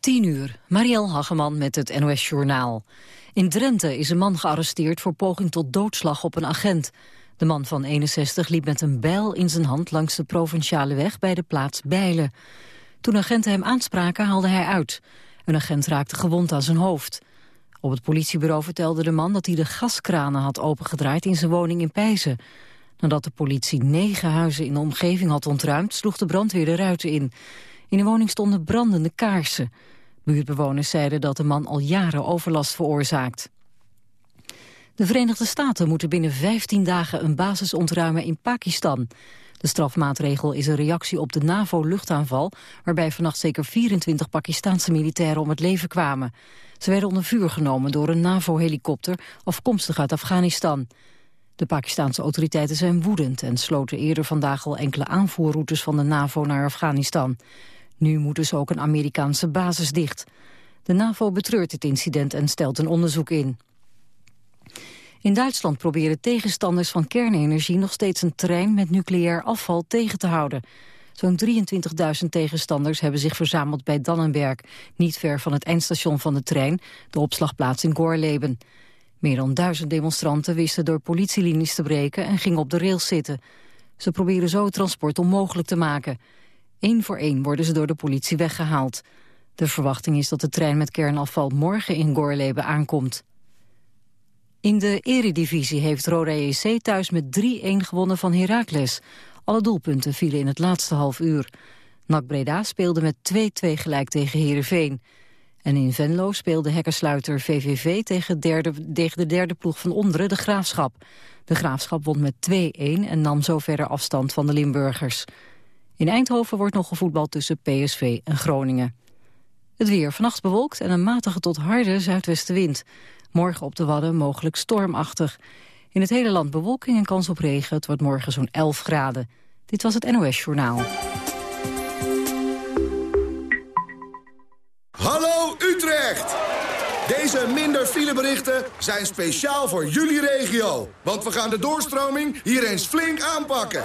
10 uur, Marielle Hageman met het NOS Journaal. In Drenthe is een man gearresteerd voor poging tot doodslag op een agent. De man van 61 liep met een bijl in zijn hand langs de provinciale weg bij de plaats Bijlen. Toen agenten hem aanspraken haalde hij uit. Een agent raakte gewond aan zijn hoofd. Op het politiebureau vertelde de man dat hij de gaskranen had opengedraaid in zijn woning in Pijzen. Nadat de politie negen huizen in de omgeving had ontruimd, sloeg de brandweer de ruiten in. In de woning stonden brandende kaarsen. Buurtbewoners zeiden dat de man al jaren overlast veroorzaakt. De Verenigde Staten moeten binnen 15 dagen een basis ontruimen in Pakistan. De strafmaatregel is een reactie op de NAVO-luchtaanval... waarbij vannacht zeker 24 Pakistanse militairen om het leven kwamen. Ze werden onder vuur genomen door een NAVO-helikopter afkomstig uit Afghanistan. De Pakistanse autoriteiten zijn woedend en sloten eerder vandaag al enkele aanvoerroutes van de NAVO naar Afghanistan. Nu moet dus ook een Amerikaanse basis dicht. De NAVO betreurt dit incident en stelt een onderzoek in. In Duitsland proberen tegenstanders van kernenergie nog steeds een trein met nucleair afval tegen te houden. Zo'n 23.000 tegenstanders hebben zich verzameld bij Dannenberg, niet ver van het eindstation van de trein, de opslagplaats in Gorleben. Meer dan duizend demonstranten wisten door politielinies te breken en gingen op de rails zitten. Ze proberen zo het transport onmogelijk te maken. Eén voor één worden ze door de politie weggehaald. De verwachting is dat de trein met kernafval morgen in Gorleben aankomt. In de eredivisie heeft Roda JC thuis met 3-1 gewonnen van Heracles. Alle doelpunten vielen in het laatste half uur. NAC Breda speelde met 2-2 gelijk tegen Heerenveen. En in Venlo speelde hekkersluiter VVV tegen, derde, tegen de derde ploeg van onderen, de Graafschap. De Graafschap won met 2-1 en nam zo verder afstand van de Limburgers. In Eindhoven wordt nog gevoetbald tussen PSV en Groningen. Het weer vannacht bewolkt en een matige tot harde zuidwestenwind. Morgen op de Wadden mogelijk stormachtig. In het hele land bewolking en kans op regen. Het wordt morgen zo'n 11 graden. Dit was het NOS Journaal. Hallo Utrecht! Deze minder fileberichten zijn speciaal voor jullie regio. Want we gaan de doorstroming hier eens flink aanpakken.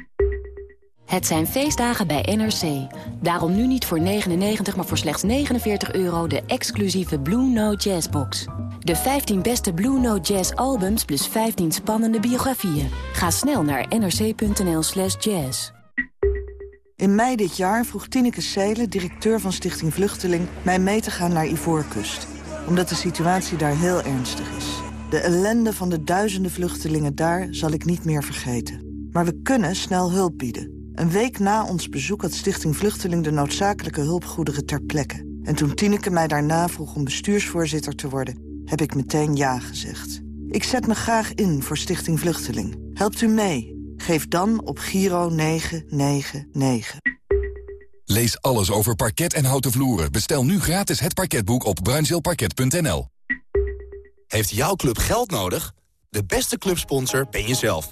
Het zijn feestdagen bij NRC. Daarom nu niet voor 99, maar voor slechts 49 euro de exclusieve Blue Note Jazz box. De 15 beste Blue Note Jazz albums plus 15 spannende biografieën. Ga snel naar nrc.nl slash jazz. In mei dit jaar vroeg Tineke Seelen, directeur van Stichting Vluchteling... mij mee te gaan naar Ivoorkust. Omdat de situatie daar heel ernstig is. De ellende van de duizenden vluchtelingen daar zal ik niet meer vergeten. Maar we kunnen snel hulp bieden. Een week na ons bezoek had Stichting Vluchteling de noodzakelijke hulpgoederen ter plekke. En toen Tineke mij daarna vroeg om bestuursvoorzitter te worden heb ik meteen ja gezegd. Ik zet me graag in voor Stichting Vluchteling. Helpt u mee? Geef dan op Giro 999. Lees alles over parket en houten vloeren. Bestel nu gratis het parketboek op bruinzeelparket.nl. Heeft jouw club geld nodig? De beste clubsponsor ben jezelf.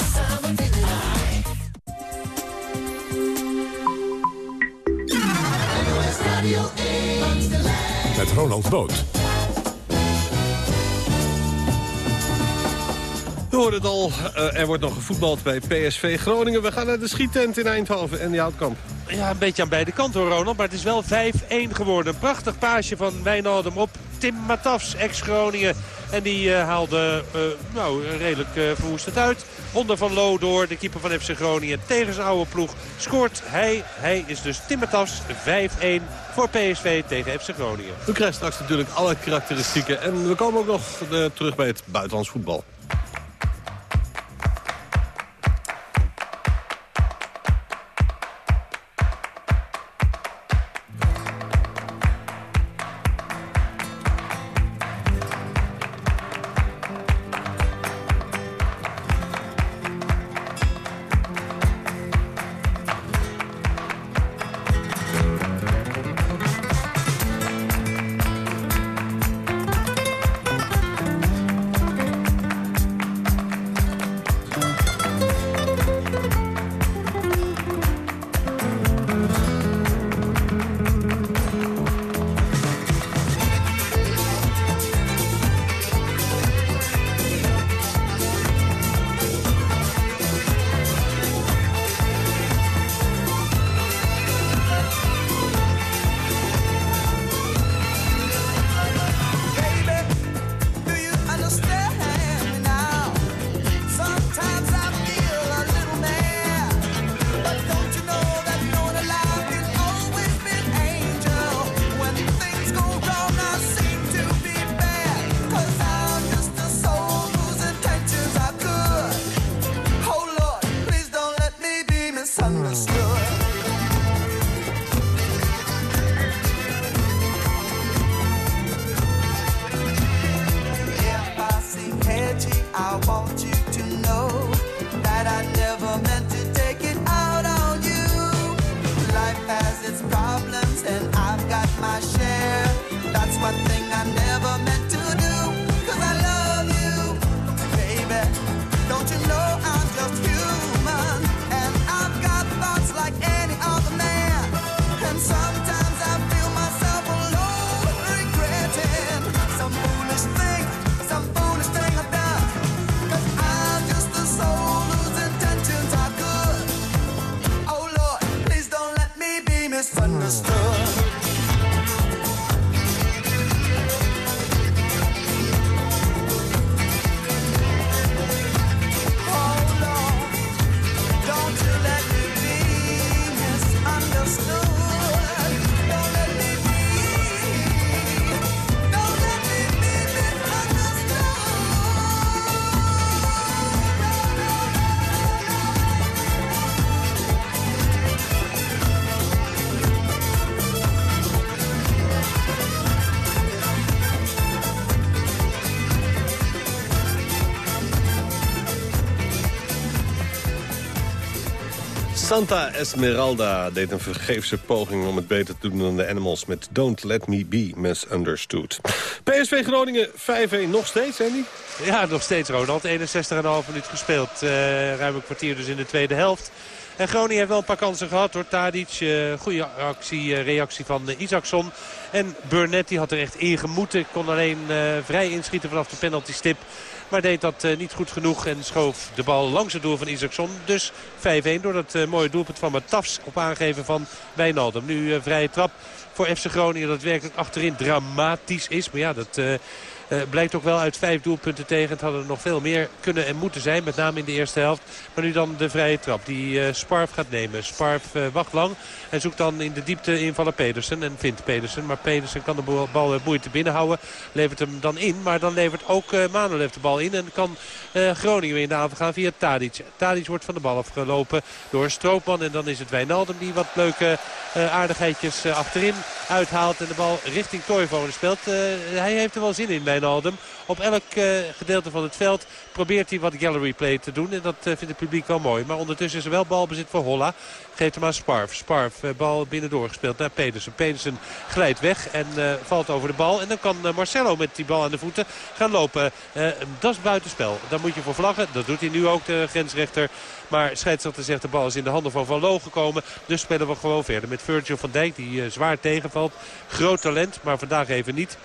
Met Ronald Boot. We horen het al, uh, er wordt nog gevoetbald bij PSV Groningen. We gaan naar de schiettent in Eindhoven en die Houtkamp. Ja, een beetje aan beide kanten hoor, Ronald. Maar het is wel 5-1 geworden. Een prachtig paasje van Wijnaldum op Tim Matafs, ex-Groningen. En die uh, haalde uh, nou, redelijk uh, verwoestend uit. Onder Van Loo door, de keeper van FC Groningen. Tegen zijn oude ploeg scoort hij. Hij is dus Tim Matafs 5-1 voor PSV tegen FC Groningen. We krijgen straks natuurlijk alle karakteristieken. En we komen ook nog terug bij het buitenlands voetbal. Santa Esmeralda deed een vergeefse poging om het beter te doen dan de Animals... met Don't Let Me Be Misunderstood. PSV Groningen 5-1 nog steeds, Andy? Ja, nog steeds Ronald. 61,5 minuut gespeeld. Eh, ruim een kwartier dus in de tweede helft. En Groningen heeft wel een paar kansen gehad door Tadic. eh, goede actie, eh, reactie van uh. En Burnett die had er echt in gemoeten. Kon alleen vrij inschieten vanaf de penaltystip. Maar deed dat eh, niet goed genoeg en schoof de bal langs het doel van Isaacson. Dus 5-1 door dat eh, mooie doelpunt van Matafs op aangeven van Wijnaldum. Nu eh, vrije trap voor FC Groningen dat werkelijk achterin dramatisch is. Maar ja, dat... eh, blijkt ook wel uit vijf doelpunten tegen. Het hadden er nog veel meer kunnen en moeten zijn. Met name in de eerste helft. Maar nu dan de vrije trap die eh, Sparf gaat nemen. Sparf eh, wacht lang en zoekt dan in de diepte invallen Pedersen. En vindt Pedersen. Maar Pedersen kan de bal, met moeite binnenhouden. Levert hem dan in. Maar dan levert ook Manolev de bal in. En kan Groningen weer in de avond gaan via Tadic. Tadic wordt van de bal afgelopen door Stroopman. En dan is het Wijnaldum die wat leuke aardigheidjes achterin uithaalt. En de bal richting Toivonen speelt. hij heeft er wel zin in, Op elk gedeelte van het veld probeert hij wat gallery play te doen. En dat vindt het publiek wel mooi. Maar ondertussen is er wel balbezit voor Holla. Geeft hem aan Sparf. Sparf, bal binnendoor gespeeld naar Pedersen. Pedersen glijdt weg en valt over de bal. En dan kan Marcelo met die bal aan de voeten gaan lopen. Dat is buitenspel. Daar moet je voor vlaggen. Dat doet hij nu ook, de grensrechter. Maar scheidsrechter zegt de bal is in de handen van Van Loo gekomen. Dus spelen we gewoon verder met Virgil van Dijk. Die zwaar tegenvalt. Groot talent, maar vandaag even niet.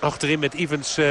Achterin met Evans uh,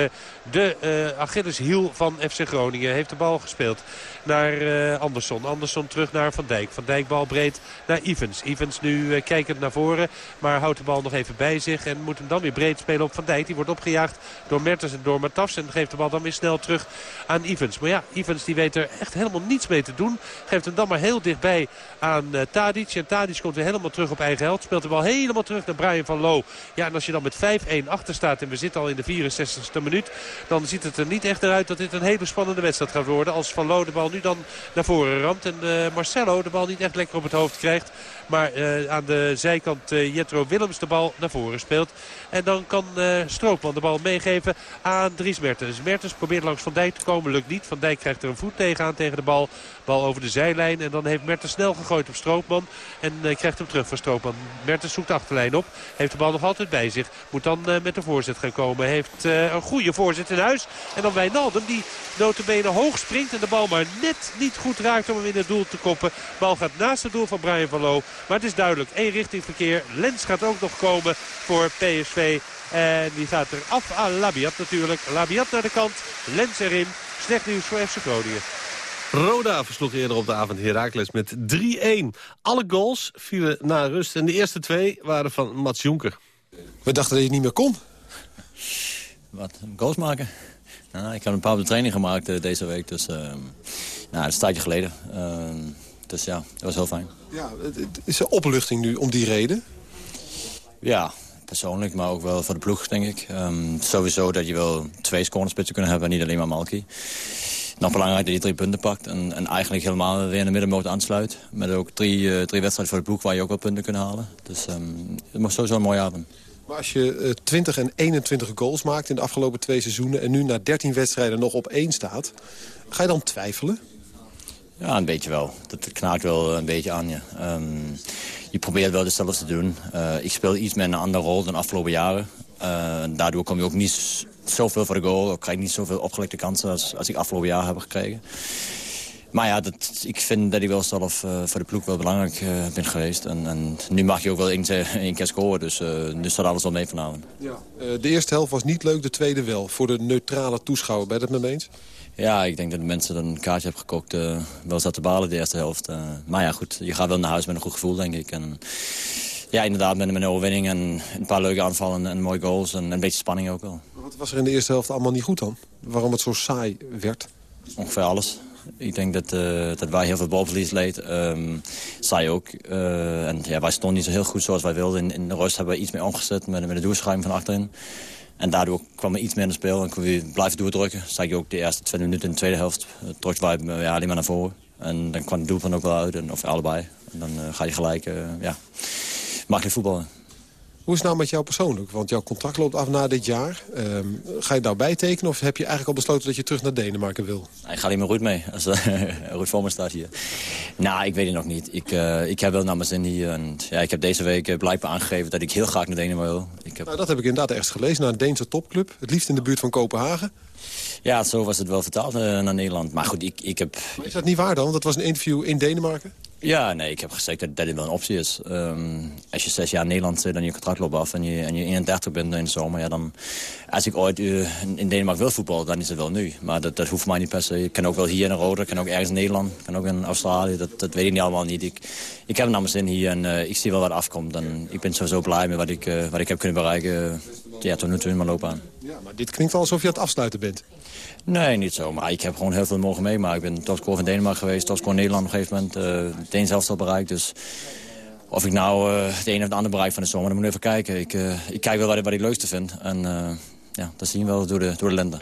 de uh, Achilleshiel van FC Groningen. Heeft de bal gespeeld naar uh, Andersson. Andersson terug naar Van Dijk. Van Dijk bal breed naar Evans. Evans nu kijkend naar voren. Maar houdt de bal nog even bij zich. En moet hem dan weer breed spelen op Van Dijk. Die wordt opgejaagd door Mertens en door Matafs. En geeft de bal dan weer snel terug aan Evans. Maar ja, Evans die weet er echt helemaal niets mee te doen. Geeft hem dan maar heel dichtbij aan Tadic. En Tadic komt weer helemaal terug op eigen held. Speelt de bal helemaal terug naar Brian van Loo. Ja, en als je dan met 5-1 achter staat en we zitten al in de 64ste minuut. Dan ziet het er niet echt naar uit dat dit een hele spannende wedstrijd gaat worden. Als Van Loo de bal nu dan naar voren ramt. En uh, Marcelo de bal niet echt lekker op het hoofd krijgt. Maar uh, aan de zijkant uh, Jetro Willems de bal naar voren speelt. En dan kan Stroopman de bal meegeven aan Dries Mertens. Mertens probeert langs Van Dijk te komen. Lukt niet. Van Dijk krijgt er een voet tegenaan tegen de bal. Bal over de zijlijn. En dan heeft Mertens snel gegooid op Stroopman. En krijgt hem terug van Stroopman. Mertens zoekt de achterlijn op. Heeft de bal nog altijd bij zich. Moet dan met de voorzet gaan komen. Heeft een goede voorzet in huis. En dan Wijnaldum die notabene hoog springt. En de bal maar net niet goed raakt om hem in het doel te koppen. Bal gaat naast het doel van Brian van Loo. Maar het is duidelijk. één richting verkeer. Lens gaat ook nog komen voor PSV. En die gaat er af aan Labiat natuurlijk. Labiat naar de kant. Lens erin. Slecht nieuws voor FC Groningen. Roda versloeg eerder op de avond Heracles met 3-1. Alle goals vielen na rust. En de eerste twee waren van Mats Jonker. We dachten dat je niet meer kon. Wat, goals maken? Nou, ik heb een paar op de training gemaakt uh, deze week. Dus uh, nou, dat is een tijdje geleden. Uh, dus ja, dat was heel fijn. Ja, is er opluchting nu om die reden? Ja, persoonlijk, maar ook wel voor de ploeg, denk ik. Um, sowieso dat je wel twee scorenspitsen kunnen hebben en niet alleen maar Malki. Nog belangrijk dat je drie punten pakt en, en eigenlijk helemaal weer in de middenmoot aansluit. Met ook drie, uh, drie wedstrijden voor de ploeg waar je ook wel punten kunt halen. Dus um, het was sowieso een mooie avond. Maar als je uh, 20 en 21 goals maakt in de afgelopen twee seizoenen... en nu na 13 wedstrijden nog op één staat, ga je dan twijfelen? Ja, een beetje wel. Dat knaakt wel een beetje aan je. Um, je probeert wel hetzelfde te doen. Uh, ik speel iets met een andere rol dan de afgelopen jaren. Uh, daardoor kom je ook niet zoveel voor de goal. Ik krijg niet zoveel opgelegde kansen als, als ik afgelopen jaar heb gekregen. Maar ja, dat, ik vind dat ik wel zelf uh, voor de ploeg wel belangrijk ben geweest. En, en, nu mag je ook wel één, keer scoren, dus, uh, dus staat alles wel mee vanavond. Ja. de eerste helft was niet leuk, de tweede wel. Voor de neutrale toeschouwer, met me eens? Ja, ik denk dat de mensen dat een kaartje hebben gekocht wel zat te balen de eerste helft. maar ja, goed, je gaat wel naar huis met een goed gevoel, denk ik. En, ja, inderdaad, met, met een overwinning en een paar leuke aanvallen en mooie goals. En een beetje spanning ook wel. Wat was er in de eerste helft allemaal niet goed dan? Waarom het zo saai werd? Ongeveer alles. Ik denk dat, uh, dat wij heel veel balverlies leed. Um, zij ook. Uh, en ja, wij stonden niet zo heel goed zoals wij wilden. In, in de rust hebben we iets meer omgezet met, met de doelschuim van achterin. En daardoor kwam er iets meer in het spel en kon we blijven doordrukken. Zag je ook de eerste twee minuten in de tweede helft. Uh, drukte wij ja, alleen maar naar voren. En dan kwam het doel van ook wel uit, en, of allebei. En dan ga je gelijk, ja, makkelijk voetballen. Hoe is het nou met jou persoonlijk? Want jouw contract loopt af na dit jaar. Um, ga je nou bijtekenen of heb je eigenlijk al besloten dat je terug naar Denemarken wil? Ik ga alleen maar Ruud mee, als uh, Ruud voor me staat hier. Nou, ik weet het nog niet. Ik, uh, ik heb wel naar mijn zin hier. En, ja, ik heb deze week uh, blijkbaar aangegeven dat ik heel graag naar Denemarken wil. Ik heb... Nou, dat heb ik inderdaad ergens gelezen. Naar een Deense topclub. Het liefst in de buurt van Kopenhagen. Ja, zo was het wel vertaald naar Nederland. Maar goed, ik, ik heb... Maar is dat niet waar dan? Dat was een interview in Denemarken? Ja, nee, ik heb gezegd dat, dat dit wel een optie is. Um, als je zes jaar in Nederland zit en je contract loopt af en je, en je 31 bent in de zomer... Ja, dan, als ik ooit uh, in Denemarken wil voetballen, dan is het wel nu. Maar dat, dat hoeft mij niet per se. Ik kan ook wel hier in Roda, ik kan ook ergens in Nederland, ik kan ook in Australië. Dat, dat weet ik niet allemaal niet. Ik, ik heb namens zin hier en uh, ik zie wel wat afkomt. En ik ben sowieso blij met wat ik, wat ik heb kunnen bereiken ja, tot nu toe in mijn loopbaan. Ja, maar dit klinkt wel alsof je aan het afsluiten bent. Nee, niet zo. Maar ik heb gewoon heel veel mogen meemaken. Ik ben topscorer van Denemarken geweest, topscorer Nederland op een gegeven moment. Uh, het een zelfs al bereikt. Dus of ik nou uh, het een of het ander bereik van de zomer, dan moet ik even kijken. Ik, uh, ik kijk wel wat, wat ik leukste vind. En ja, dat zien we wel door de, door de lente.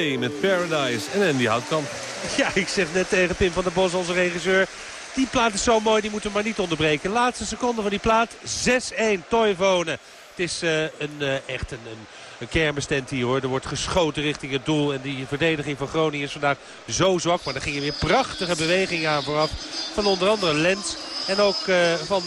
Met Paradise en Andy Houtkamp. Ja, ik zeg net tegen Pim van der Bos, onze regisseur... Die plaat is zo mooi, die moeten we maar niet onderbreken. Laatste seconde van die plaat, 6-1, Toivonen. Het is uh, een, uh, echt een, een, een hier hoor. Er wordt geschoten richting het doel. En die verdediging van Groningen is vandaag zo zwak. Maar er gingen weer prachtige bewegingen aan vooraf. Van onder andere Lens. En ook uh, van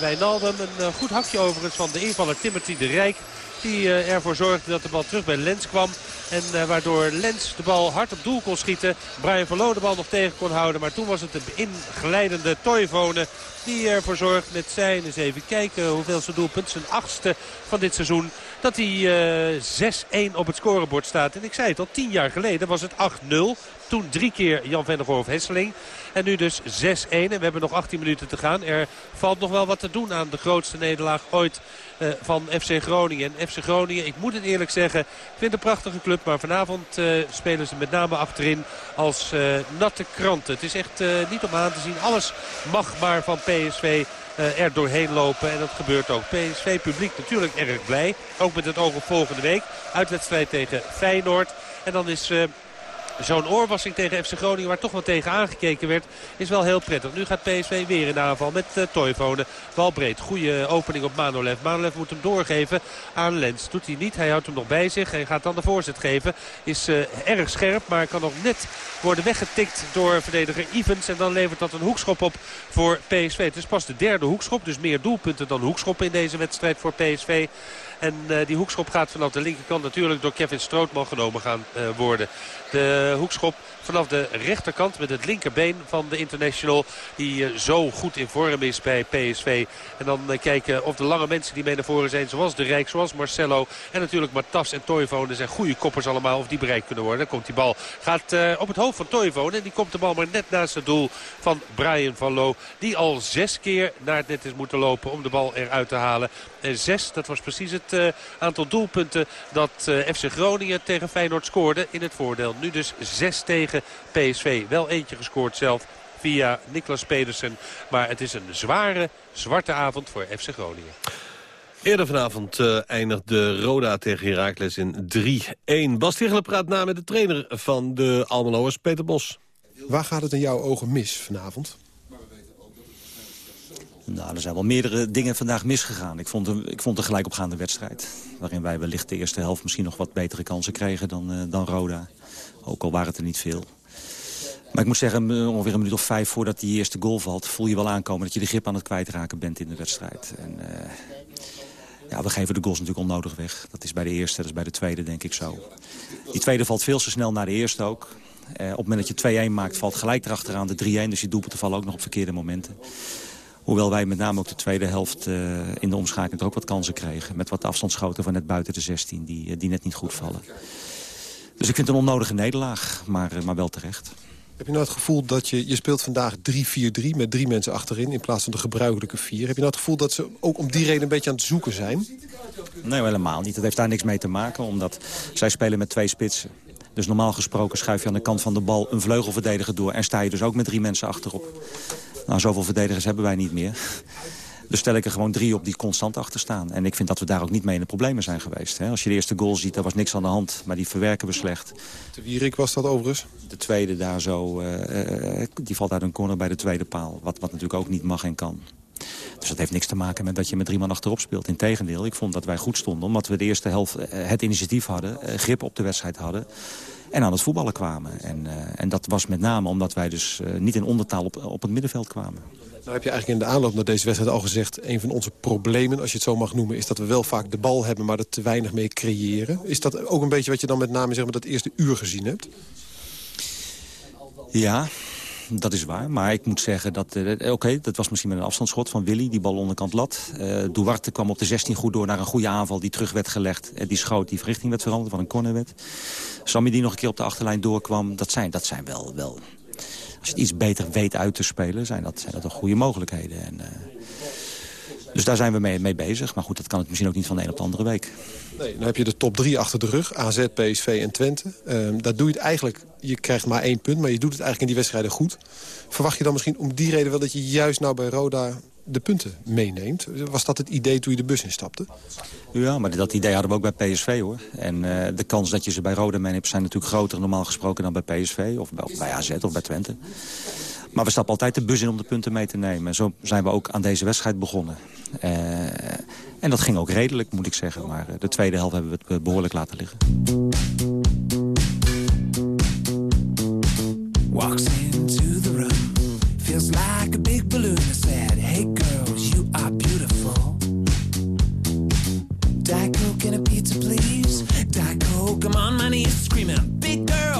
Wijnaldum. Een goed hakje overigens van de invaller Timothy de Rijk. Die ervoor zorgde dat de bal terug bij Lens kwam. En uh, waardoor Lens de bal hard op doel kon schieten. Brian Verloo de bal nog tegen kon houden. Maar toen was het de ingeleidende Toivonen die ervoor zorgt met zijn, eens even kijken hoeveel zijn doelpunt, zijn achtste van dit seizoen, dat hij uh, 6-1 op het scorebord staat. En ik zei het al, tien jaar geleden was het 8-0. Toen drie keer Jan Vennegoor Hesseling. En nu dus 6-1 en we hebben nog 18 minuten te gaan. Er valt nog wel wat te doen aan de grootste nederlaag ooit van FC Groningen. En FC Groningen, ik moet het eerlijk zeggen, ik vind het een prachtige club. Maar vanavond uh, spelen ze met name achterin als uh, natte kranten. Het is echt niet om aan te zien. Alles mag maar van PSV er doorheen lopen. En dat gebeurt ook. PSV publiek natuurlijk erg blij. Ook met het oog op volgende week. Uitwedstrijd tegen Feyenoord. En dan is... Zo'n oorwassing tegen FC Groningen waar toch wel tegen aangekeken werd is wel heel prettig. Nu gaat PSV weer in aanval met uh, Toivonen. Bal breed. Goede opening op Manolev. Manolev moet hem doorgeven aan Lens. Doet hij niet. Hij houdt hem nog bij zich en gaat dan de voorzet geven. Is uh, erg scherp maar kan nog net worden weggetikt door verdediger Evans. En dan levert dat een hoekschop op voor PSV. Het is pas de derde hoekschop. Dus meer doelpunten dan hoekschoppen in deze wedstrijd voor PSV. En die hoekschop gaat vanaf de linkerkant natuurlijk door Kevin Strootman genomen gaan worden. De hoekschop vanaf de rechterkant met het linkerbeen van de international. Die uh, zo goed in vorm is bij PSV. En dan uh, kijken of de lange mensen die mee naar voren zijn. Zoals de Rijk, zoals Marcelo. En natuurlijk Matas en Toivonen zijn goede koppers allemaal. Of die bereikt kunnen worden. Dan komt die bal. Gaat uh, op het hoofd van Toivonen. En die komt de bal maar net naast het doel van Brian van Loo. Die al zes keer naar het net is moeten lopen om de bal eruit te halen. En zes, dat was precies het aantal doelpunten dat FC Groningen tegen Feyenoord scoorde in het voordeel. Nu dus zes tegen PSV. Wel eentje gescoord zelf via Niklas Pedersen. Maar het is een zware, zwarte avond voor FC Groningen. Eerder vanavond uh, eindigde Roda tegen Heracles in 3-1. Bas Tichelen praat na met de trainer van de Almeloers, Peter Bos. Waar gaat het in jouw ogen mis vanavond? Nou, er zijn wel meerdere dingen vandaag misgegaan. Ik vond, een, ik vond een gelijkopgaande wedstrijd. Waarin wij wellicht de eerste helft misschien nog wat betere kansen kregen dan, uh, dan Roda. Ook al waren het er niet veel. Maar ik moet zeggen, ongeveer een minuut of vijf voordat die eerste goal valt... voel je wel aankomen dat je de grip aan het kwijtraken bent in de wedstrijd. En, uh, ja, we geven de goals natuurlijk onnodig weg. Dat is bij de eerste, dat is bij de tweede denk ik zo. Die tweede valt veel te snel naar de eerste ook. Uh, op het moment dat je 2-1 maakt, valt gelijk erachteraan de 3-1. Dus je doelpunten vallen ook nog op verkeerde momenten. Hoewel wij met name ook de tweede helft uh, in de omschakeling ook wat kansen kregen. Met wat afstandsschoten van net buiten de 16 die, die net niet goed vallen. Dus ik vind het een onnodige nederlaag, maar, uh, maar wel terecht. Heb je nou het gevoel dat je, je speelt vandaag 3-4-3 met drie mensen achterin... in plaats van de gebruikelijke vier. Heb je nou het gevoel dat ze ook om die reden een beetje aan het zoeken zijn? Nee, helemaal niet. Dat heeft daar niks mee te maken, omdat zij spelen met twee spitsen. Dus normaal gesproken schuif je aan de kant van de bal een vleugelverdediger door... en sta je dus ook met drie mensen achterop. Nou, zoveel verdedigers hebben wij niet meer. Dus stel ik er gewoon drie op die constant achter staan. En ik vind dat we daar ook niet mee in de problemen zijn geweest. Hè. Als je de eerste goal ziet, daar was niks aan de hand. Maar die verwerken we slecht. De Wierik was dat overigens? De tweede daar zo, uh, uh, die valt uit een corner bij de tweede paal. Wat, wat natuurlijk ook niet mag en kan. Dus dat heeft niks te maken met dat je met drie man achterop speelt. Integendeel, ik vond dat wij goed stonden. Omdat we de eerste helft uh, het initiatief hadden. grip op de wedstrijd hadden en aan het voetballen kwamen. En, uh, en dat was met name omdat wij dus uh, niet in ondertaal op, op het middenveld kwamen. Nou heb je eigenlijk in de aanloop naar deze wedstrijd al gezegd... een van onze problemen, als je het zo mag noemen... is dat we wel vaak de bal hebben, maar er te weinig mee creëren. Is dat ook een beetje wat je dan met name zeg maar, dat eerste uur gezien hebt? Ja, dat is waar. Maar ik moet zeggen dat... Uh, Oké, dat was misschien met een afstandsschot van Willy. Die bal onderkant lat. Uh, kwam op de 16 goed door naar een goede aanval... die terug werd gelegd. En die schoot, die richting werd veranderd, van een corner werd. Sammy die nog een keer op de achterlijn doorkwam. Dat zijn, dat zijn wel, wel... Als je het iets beter weet uit te spelen, zijn dat, zijn dat toch goede mogelijkheden. En, uh, dus daar zijn we mee, mee bezig. Maar goed, dat kan het misschien ook niet van de een op de andere week. Nee, dan heb je de top 3 achter de rug. AZ, PSV en Twente. Um, daar doe je het eigenlijk... Je krijgt maar één punt, maar je doet het eigenlijk in die wedstrijden goed. Verwacht je dan misschien om die reden wel dat je juist nou bij Roda de punten meeneemt. Was dat het idee toen je de bus instapte? Ja, maar dat idee hadden we ook bij PSV hoor. En uh, de kans dat je ze bij Roda meeneemt zijn natuurlijk groter normaal gesproken dan bij PSV. Of bij, bij AZ of bij Twente. Maar we stappen altijd de bus in om de punten mee te nemen. En zo zijn we ook aan deze wedstrijd begonnen. Uh, en dat ging ook redelijk, moet ik zeggen. Maar de tweede helft hebben we het behoorlijk laten liggen. Walks into the room Feels like a big balloon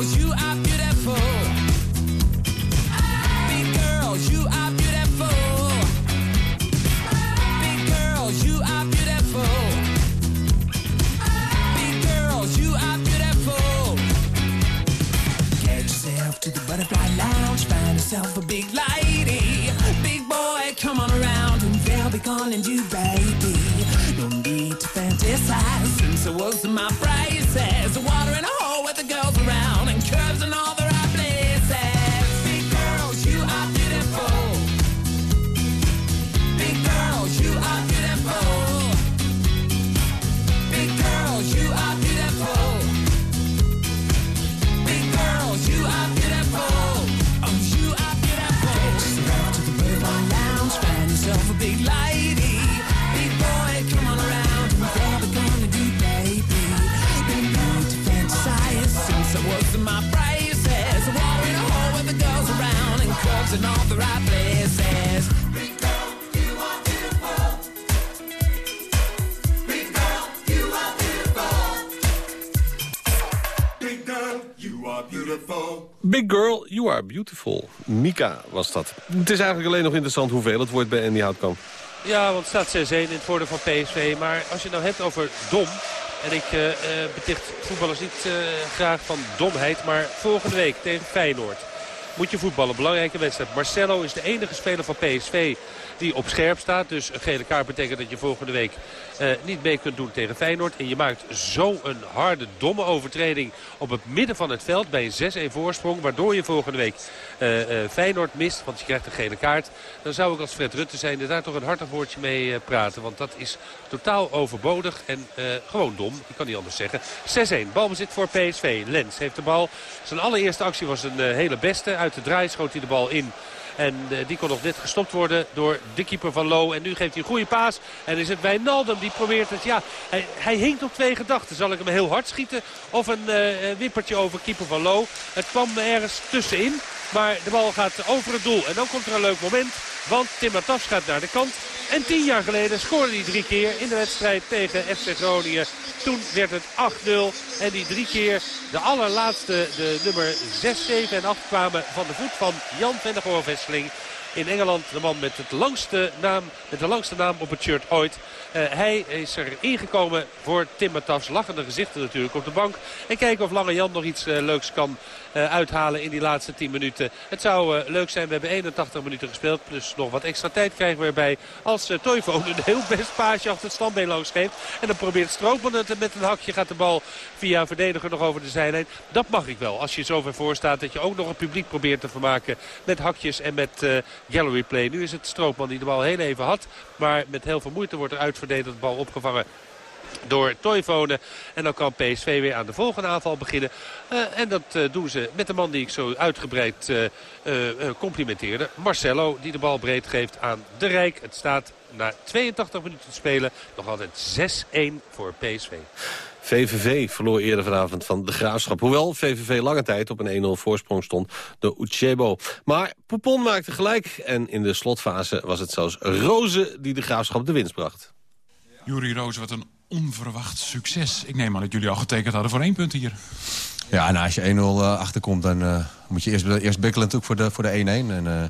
girls, you are beautiful. Big girls, you are beautiful. Big girls, you are beautiful. Big girls, you are beautiful. Get yourself to the butterfly lounge Find yourself a big lady. Big boy, come on around And they'll be calling you baby. No need to fantasize Since I was my braces Big girl, you are beautiful. Mika was dat. Het is eigenlijk alleen nog interessant hoeveel het wordt bij Andy Houtkamp. Ja, want het staat 6-1 in het voordeel van PSV. Maar als je het nou hebt over dom... En ik uh, beticht voetballers niet uh, graag van domheid. Maar volgende week tegen Feyenoord moet je voetballen. Belangrijke wedstrijd. Marcelo is de enige speler van PSV die op scherp staat. Dus een gele kaart betekent dat je volgende week uh, niet mee kunt doen tegen Feyenoord. En je maakt zo een harde, domme overtreding op het midden van het veld bij een 6-1 voorsprong. Waardoor je volgende week uh, uh, Feyenoord mist, want je krijgt een gele kaart. Dan zou ik als Fred Rutte zijn daar toch een hartig woordje mee praten. Want dat is totaal overbodig en gewoon dom. Ik kan niet anders zeggen. 6-1, balbezit voor PSV. Lens heeft de bal. Zijn allereerste actie was een hele beste. Uit de draai schoot hij de bal in. En uh, die kon nog net gestopt worden door de keeper van Lo. En nu geeft hij een goede paas. En is het Wijnaldum die probeert het. Ja, hij, hij hinkt op twee gedachten. Zal ik hem heel hard schieten of een uh, wippertje over keeper van Lo? Het kwam ergens tussenin. Maar de bal gaat over het doel. En dan komt er een leuk moment. Want Tim Matafs gaat naar de kant. En tien jaar geleden scoorde hij drie keer in de wedstrijd tegen FC Groningen. Toen werd het 8-0. En die drie keer de allerlaatste, de nummer 6, 7 en 8 kwamen van de voet van Jan van der In Engeland. De man met, het langste naam, met de langste naam op het shirt ooit. Uh, hij is er ingekomen voor Tim Matafs. Lachende gezichten natuurlijk op de bank. En kijken of Lange Jan nog iets uh, leuks kan uithalen in die laatste 10 minuten. Het zou leuk zijn. We hebben 81 minuten gespeeld. Plus nog wat extra tijd krijgen we erbij. Als uh, een heel best paasje achter het standbeen langs geeft. En dan probeert Stroopman het met een hakje. Gaat de bal via een verdediger nog over de zijlijn. Dat mag ik wel. Als je zo ver voor staat dat je ook nog een publiek probeert te vermaken. Met hakjes en met gallery play. Nu is het Stroopman die de bal heel even had. Maar met heel veel moeite wordt er uitverdedigd. De bal opgevangen door Toivonen. En dan kan PSV weer aan de volgende aanval beginnen. Uh, en dat uh, doen ze met de man die ik zo uitgebreid uh, complimenteerde. Marcelo die de bal breed geeft aan De Rijk. Het staat na 82 minuten te spelen nog altijd 6-1 voor PSV. VVV verloor eerder vanavond van de Graafschap. Hoewel VVV lange tijd op een 1-0 voorsprong stond door Uchebo. Maar Poupon maakte gelijk en in de slotfase was het zelfs Roze die de Graafschap de winst bracht. Juri Roze, wat een onverwacht succes. Ik neem aan dat jullie al getekend hadden voor één punt hier. Ja, en als je 1-0 uh, achterkomt, dan uh, moet je eerst, eerst bikkelen natuurlijk voor de 1-1. Voor de 1 -1. En uh,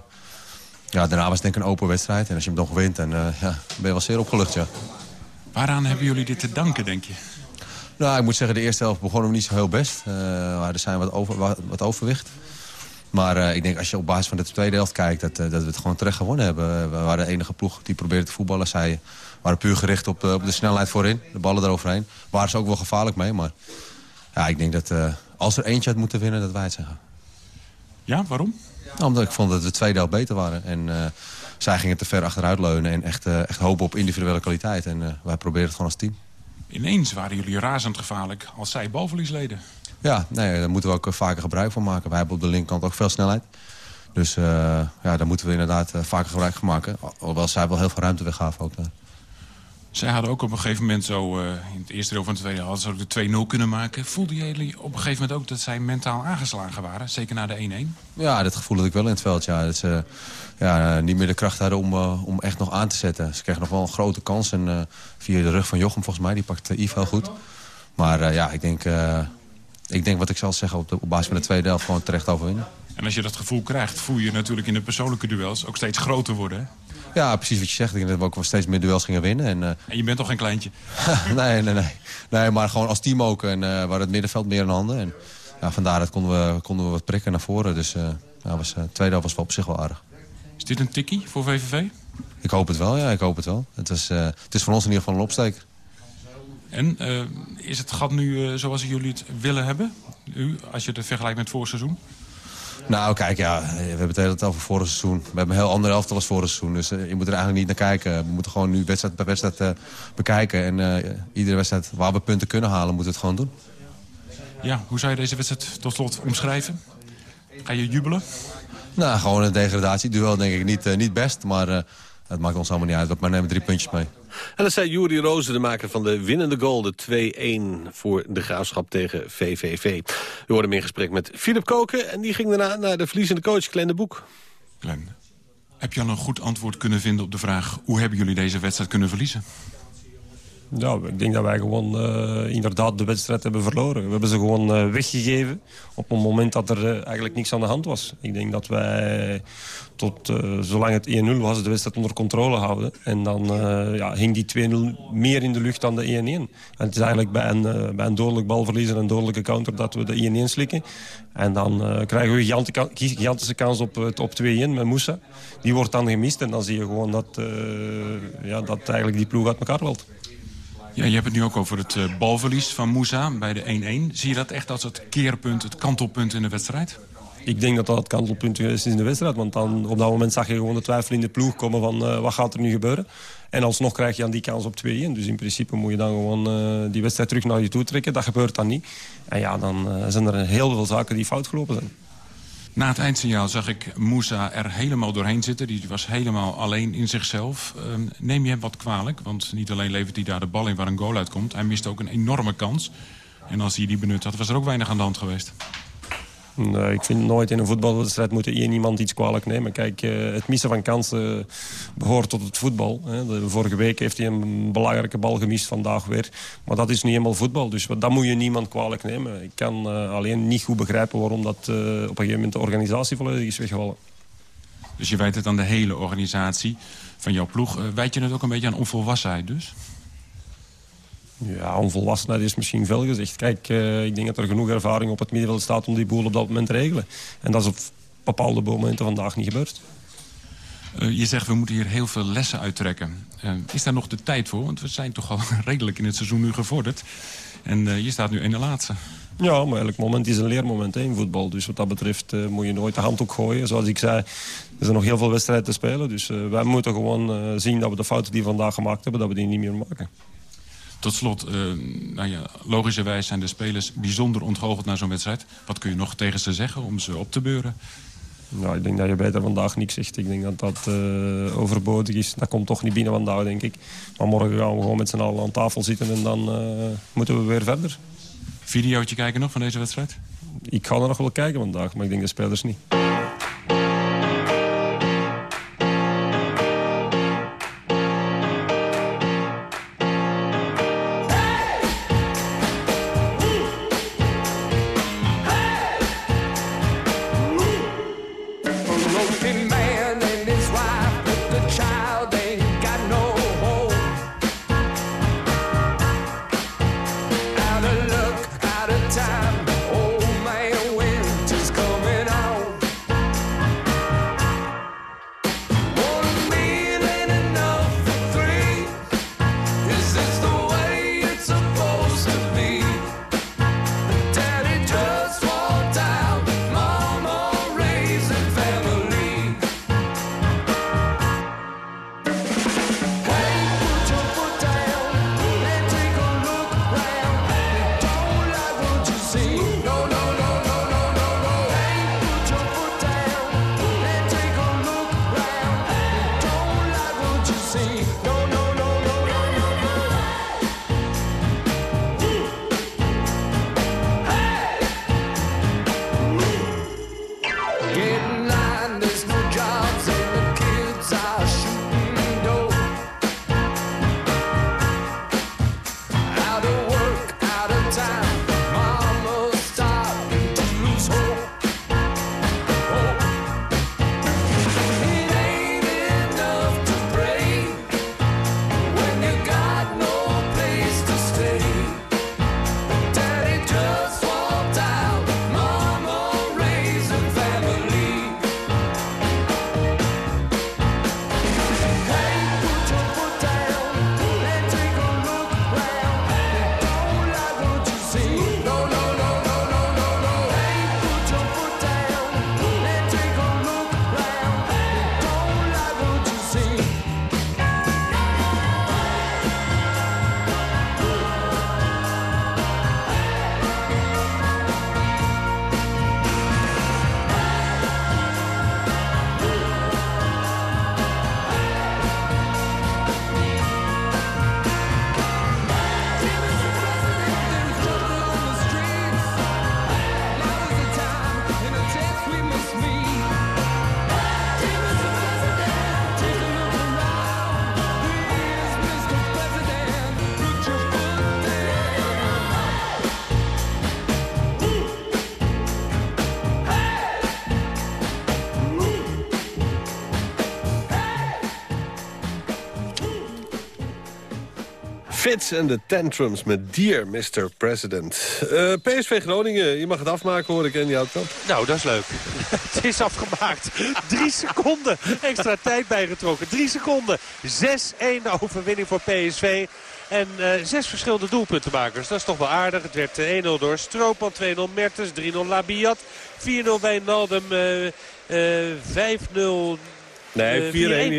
ja, daarna was het denk ik een open wedstrijd. En als je hem dan wint, dan ja, ben je wel zeer opgelucht, ja. Waaraan hebben jullie dit te danken, denk je? Nou, ik moet zeggen, de eerste helft begonnen we niet zo heel best. er zijn wat, over, wat, wat overwicht. Maar ik denk als je op basis van de tweede helft kijkt... dat, dat we het gewoon terecht gewonnen hebben. We waren de enige ploeg die probeerde te voetballen. Zij waren puur gericht op, op de snelheid voorin. De ballen eroverheen. Waren ze ook wel gevaarlijk mee. Maar ja, ik denk dat uh, als er eentje had moeten winnen, dat wij het zeggen. Ja, waarom? Nou, omdat ik vond dat de tweede helft beter waren. En uh, zij gingen te ver achteruit leunen en echt, uh, echt hopen op individuele kwaliteit. En wij probeerden het gewoon als team. Ineens waren jullie razend gevaarlijk als zij balverlies leden. Ja, nee, daar moeten we ook vaker gebruik van maken. Wij hebben op de linkerkant ook veel snelheid. Dus ja, daar moeten we inderdaad vaker gebruik van maken. Alhoewel zij wel heel veel ruimte weggaven ook. Zij hadden ook op een gegeven moment zo, uh, in het eerste deel van de tweede half, zo de 2-0 kunnen maken. Voelden jullie op een gegeven moment ook dat zij mentaal aangeslagen waren? Zeker na de 1-1? Ja, dat gevoel had ik wel in het veld. Ja. Dat ze ja, niet meer de kracht hadden om, uh, om echt nog aan te zetten. Ze kregen nog wel een grote kans. En uh, via de rug van Jochem volgens mij, die pakte Yves heel goed. Maar ja, ik denk, ik denk wat ik zal zeggen op, de, op basis van de tweede helft gewoon terecht overwinnen. En als je dat gevoel krijgt, voel je natuurlijk in de persoonlijke duels ook steeds groter worden. Ja, precies wat je zegt. Ik denk dat we ook wel steeds meer duels gingen winnen. En, uh... en je bent toch geen kleintje? nee, nee, nee, nee. maar gewoon als team ook. En uh, waar het middenveld meer in handen. En ja, vandaar dat konden we, konden we wat prikken naar voren. Dus uh, ja, was, tweede helft was wel op zich wel aardig. Is dit een tikkie voor VVV? Ik hoop het wel, ja. Ik hoop het wel. Het is, het is voor ons in ieder geval een opsteker. En is het gat nu zoals jullie het willen hebben? U, als je het vergelijkt met het voorseizoen? Nou, kijk, ja, we hebben het hele tijd over vorig seizoen. We hebben een heel ander elftal als vorig seizoen. Dus uh, je moet er eigenlijk niet naar kijken. We moeten gewoon nu wedstrijd per wedstrijd uh, bekijken. En uh, iedere wedstrijd waar we punten kunnen halen, moeten we het gewoon doen. Ja, hoe zou je deze wedstrijd tot slot omschrijven? Ga je jubelen? Nou, gewoon een degradatieduel denk ik niet, niet best. Maar het maakt ons allemaal niet uit. Maar nemen drie puntjes mee. En dat zei Juri Rozen, de maker van de winnende goal. De 2-1 voor de graafschap tegen VVV. We worden in gesprek met Philip Koken. En die ging daarna naar de verliezende coach Glenn de Boek. Glenn, heb je al een goed antwoord kunnen vinden op de vraag... hoe hebben jullie deze wedstrijd kunnen verliezen? Ja, ik denk dat wij gewoon uh, inderdaad de wedstrijd hebben verloren. We hebben ze gewoon uh, weggegeven op een moment dat er uh, eigenlijk niks aan de hand was. Ik denk dat wij tot zolang het 1-0 was de wedstrijd onder controle houden. En dan ja, hing die 2-0 meer in de lucht dan de 1-1. En het is eigenlijk bij een, bij een dodelijk balverlies en een dodelijke counter dat we de 1-1 slikken. En dan krijgen we een gigantische kans op, op 2-1 met Moussa. Die wordt dan gemist en dan zie je gewoon dat, ja, dat eigenlijk die ploeg uit elkaar valt. Ja, je hebt het nu ook over het uh, balverlies van Moussa bij de 1-1. Zie je dat echt als het keerpunt, het kantelpunt in de wedstrijd? Ik denk dat dat het kantelpunt is in de wedstrijd. Want dan, op dat moment zag je gewoon de twijfel in de ploeg komen van uh, wat gaat er nu gebeuren. En alsnog krijg je dan die kans op 2-1. Dus in principe moet je dan gewoon uh, die wedstrijd terug naar je toe trekken. Dat gebeurt dan niet. En ja, dan zijn er heel veel zaken die fout gelopen zijn. Na het eindsignaal zag ik Moussa er helemaal doorheen zitten. Die was helemaal alleen in zichzelf. Uh, neem je hem wat kwalijk? Want niet alleen levert hij daar de bal in waar een goal uitkomt. Hij miste ook een enorme kans. En als hij die benut had, was er ook weinig aan de hand geweest. Nee, ik vind nooit in een voetbalwedstrijd moet één iemand iets kwalijk nemen. Kijk, uh, het missen van kansen behoort tot het voetbal. Vorige week heeft hij een belangrijke bal gemist, vandaag weer. Maar dat is niet helemaal voetbal, dus dat moet je niemand kwalijk nemen. Ik kan uh, alleen niet goed begrijpen waarom dat uh, op een gegeven moment de organisatie volledig is weggevallen. Dus je wijt het aan de hele organisatie van jouw ploeg. Wijd je het ook een beetje aan onvolwassenheid dus? Ja, onvolwassenheid is misschien veel gezegd. Kijk, uh, ik denk dat er genoeg ervaring op het middenveld staat om die boel op dat moment te regelen. En dat is op bepaalde momenten vandaag niet gebeurd. Uh, je zegt we moeten hier heel veel lessen uittrekken. Uh, is daar nog de tijd voor? Want we zijn toch al redelijk in het seizoen nu gevorderd. En je staat nu in de laatste. Ja, maar elk moment is een leermoment in voetbal. Dus wat dat betreft moet je nooit de handdoek gooien. Zoals ik zei, er zijn nog heel veel wedstrijden te spelen. Dus wij moeten gewoon zien dat we de fouten die we vandaag gemaakt hebben... dat we die niet meer maken. Tot slot, nou ja, logischerwijs zijn de spelers bijzonder ontgoocheld naar zo'n wedstrijd. Wat kun je nog tegen ze zeggen om ze op te beuren? Nou, ik denk dat je beter vandaag niks zegt. Ik denk dat dat uh, overbodig is. Dat komt toch niet binnen vandaag, denk ik. Maar morgen gaan we gewoon met z'n allen aan tafel zitten en dan uh, moeten we weer verder. Videootje kijken nog van deze wedstrijd? Ik ga er nog wel kijken vandaag, maar ik denk de spelers niet. Fits en de Tantrums met Dear Mr. President. Uh, PSV Groningen, je mag het afmaken hoor ik in jouw kant. Nou, dat is leuk. het is afgemaakt. Drie seconden extra tijd bijgetrokken. Drie seconden. 6-1 overwinning voor PSV. En uh, zes verschillende doelpuntenmakers. Dat is toch wel aardig. Het werd 1-0 door Stroopman, 2-0 Mertens, 3-0 Labiat, 4-0 Wijnaldum, uh, 5-0... Nee, 4-1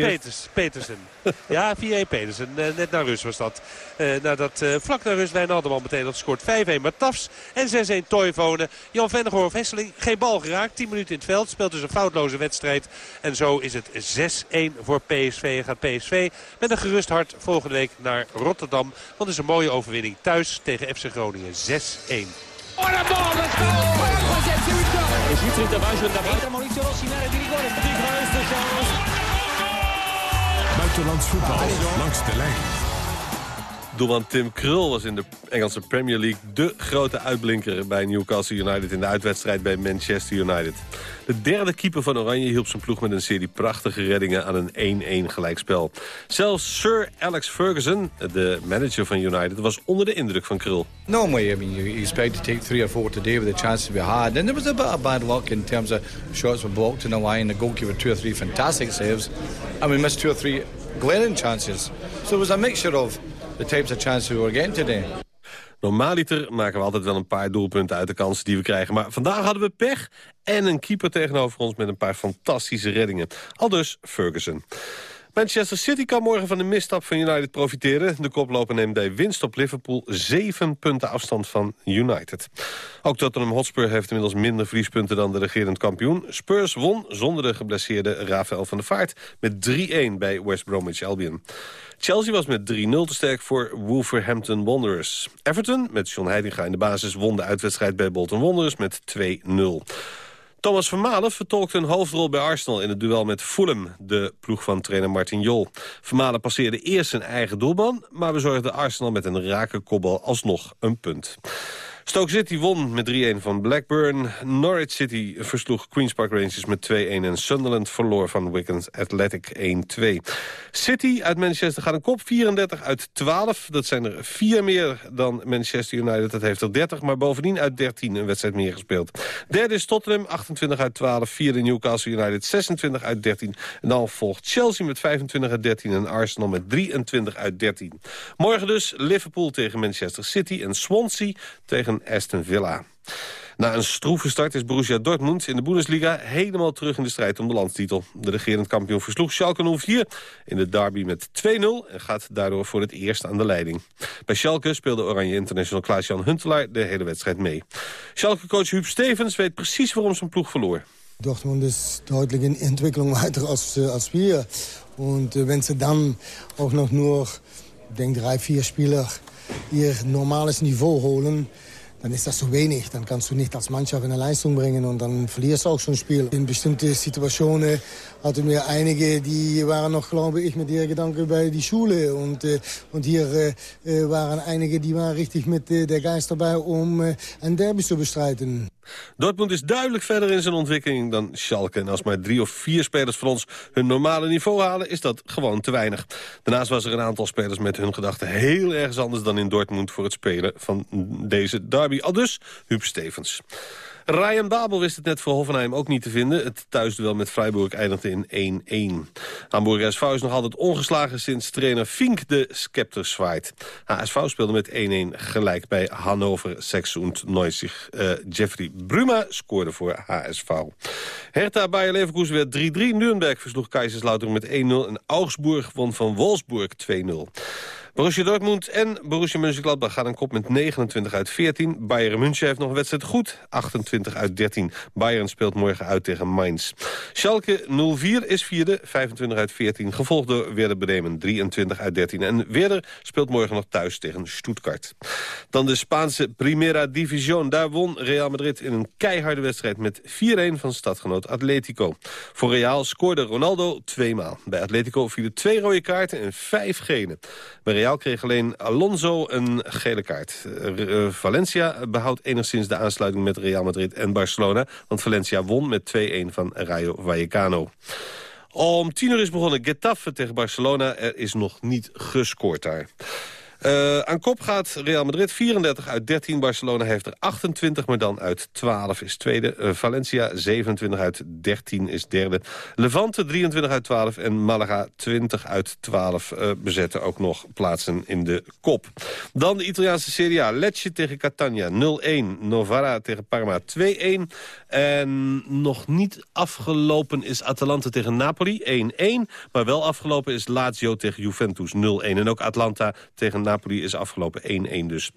Peters, Petersen. Ja, 4-1 Petersen. Uh, net naar rust was dat. Uh, nadat uh, vlak naar rust Wijnaldum al meteen had gescoord. 5-1 Matafs en 6-1 Toivonen. Jan Vennegoor Hesseling geen bal geraakt. 10 minuten in het veld. Speelt dus een foutloze wedstrijd. En zo is het 6-1 voor PSV. En gaat PSV met een gerust hart volgende week naar Rotterdam. Want het is een mooie overwinning thuis tegen FC Groningen. 6-1. Buitenlands voetbal langs de lijn. Doelman Tim Krul was in de Engelse Premier League... de grote uitblinker bij Newcastle United... in de uitwedstrijd bij Manchester United. De derde keeper van Oranje hielp zijn ploeg met een serie prachtige reddingen... aan een 1-1 gelijkspel. Zelfs Sir Alex Ferguson, de manager van United... was onder de indruk van Krul. Normally, I mean, you expect to take three or four today with the chances we had. And there was a bit of bad luck in terms of shots were blocked in the line. The goalkeeper two or three fantastic saves. And we missed two or three glaring chances. So it was a mixture of the types of chances we were getting today. Normaaliter maken we altijd wel een paar doelpunten uit de kansen die we krijgen. Maar vandaag hadden we pech en een keeper tegenover ons met een paar fantastische reddingen. Aldus Ferguson. Manchester City kan morgen van de misstap van United profiteren. De koploper neemt bij winst op Liverpool zeven punten afstand van United. Ook Tottenham Hotspur heeft inmiddels minder verliespunten dan de regerend kampioen. Spurs won zonder de geblesseerde Rafael van der Vaart met 3-1 bij West Bromwich Albion. Chelsea was met 3-0 te sterk voor Wolverhampton Wanderers. Everton, met John Heidinga in de basis, won de uitwedstrijd bij Bolton Wanderers met 2-0. Thomas Vermalen vertolkte een hoofdrol bij Arsenal in het duel met Fulham, de ploeg van trainer Martin Jol. Vermalen passeerde eerst zijn eigen doelman, maar bezorgde Arsenal met een rake kopbal alsnog een punt. Stoke City won met 3-1 van Blackburn. Norwich City versloeg Queen's Park Rangers met 2-1... en Sunderland verloor van Wigan Athletic 1-2. City uit Manchester gaat een kop, 34 uit 12. Dat zijn er vier meer dan Manchester United. Dat heeft er 30, maar bovendien uit 13 een wedstrijd meer gespeeld. Derde is Tottenham, 28 uit 12. Vierde Newcastle United, 26 uit 13. En dan volgt Chelsea met 25 uit 13... en Arsenal met 23 uit 13. Morgen dus Liverpool tegen Manchester City... en Swansea tegen Aston Villa. Na een stroeve start is Borussia Dortmund in de Bundesliga helemaal terug in de strijd om de landstitel. De regerend kampioen versloeg Schalke 04 in de derby met 2-0 en gaat daardoor voor het eerst aan de leiding. Bij Schalke speelde Oranje International Klaas-Jan Huntelaar de hele wedstrijd mee. Schalke-coach Huub Stevens weet precies waarom zijn ploeg verloor. Dortmund ist deutlich in Entwicklung weiter als, als wir. Und wenn sie dann auch noch nur, ich denke, vier Spieler ihr normales Niveau holen, dann ist das zu wenig. Dann kannst du nicht als Mannschaft eine Leistung bringen und dann verlierst du auch so ein Spiel. In bestimmte Situationen hatten wir einige, die waren noch, glaube ich, mit ihren Gedanken bei die Schule. Und, äh, und hier äh, waren einige, die waren richtig mit äh, der Geist dabei, um äh, ein Derby zu bestreiten. Dortmund is duidelijk verder in zijn ontwikkeling dan Schalke. En als maar drie of vier spelers van ons hun normale niveau halen... is dat gewoon te weinig. Daarnaast was er een aantal spelers met hun gedachten heel ergens anders... dan in Dortmund voor het spelen van deze derby. Al dus Huub Stevens. Ryan Babel wist het net voor Hoffenheim ook niet te vinden. Het thuisduel met Freiburg eindigde in 1-1. Hamburg SV is nog altijd ongeslagen sinds trainer Fink de scepter zwaait. HSV speelde met 1-1 gelijk bij Hannover 96. Uh, Jeffrey Bruma scoorde voor HSV. Hertha Bayer Leverkusen werd 3-3. Nuremberg versloeg Kaiserslautern met 1-0. En Augsburg won van Wolfsburg 2-0. Borussia Dortmund en Borussia Mönchengladbach gaan een kop met 29 uit 14. Bayern München heeft nog een wedstrijd goed, 28 uit 13. Bayern speelt morgen uit tegen Mainz. Schalke 04 is vierde, 25 uit 14. Gevolgd door Werder Bremen, 23 uit 13. En Werder speelt morgen nog thuis tegen Stuttgart. Dan de Spaanse Primera División. Daar won Real Madrid in een keiharde wedstrijd met 4-1 van stadgenoot Atletico. Voor Real scoorde Ronaldo tweemaal. Bij Atletico vielen twee rode kaarten en vijf. Bij Real kreeg alleen Alonso een gele kaart. Uh, Valencia behoudt enigszins de aansluiting met Real Madrid en Barcelona. Want Valencia won met 2-1 van Rayo Vallecano. Om tien uur is begonnen Getafe tegen Barcelona. Er is nog niet gescoord daar. Uh, aan kop gaat Real Madrid 34 uit 13. Barcelona heeft er 28, maar dan uit 12 is tweede. Uh, Valencia 27 uit 13 is derde. Levante 23 uit 12 en Malaga 20 uit 12 uh, bezetten ook nog plaatsen in de kop. Dan de Italiaanse Serie A. Lecce tegen Catania 0-1. Novara tegen Parma 2-1. En nog niet afgelopen is Atalanta tegen Napoli 1-1. Maar wel afgelopen is Lazio tegen Juventus 0-1. En ook Atlanta tegen Napoli. Napoli is afgelopen 1-1 dus.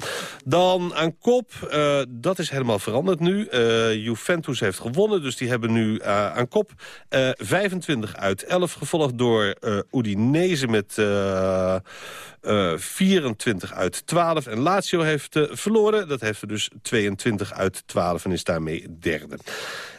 Dan aan kop, uh, dat is helemaal veranderd nu. Uh, Juventus heeft gewonnen, dus die hebben nu uh, aan kop 25 uit 11. Gevolgd door Udinese met... Uh, 24 uit 12. En Lazio heeft verloren. Dat heeft er dus 22 uit 12 en is daarmee derde.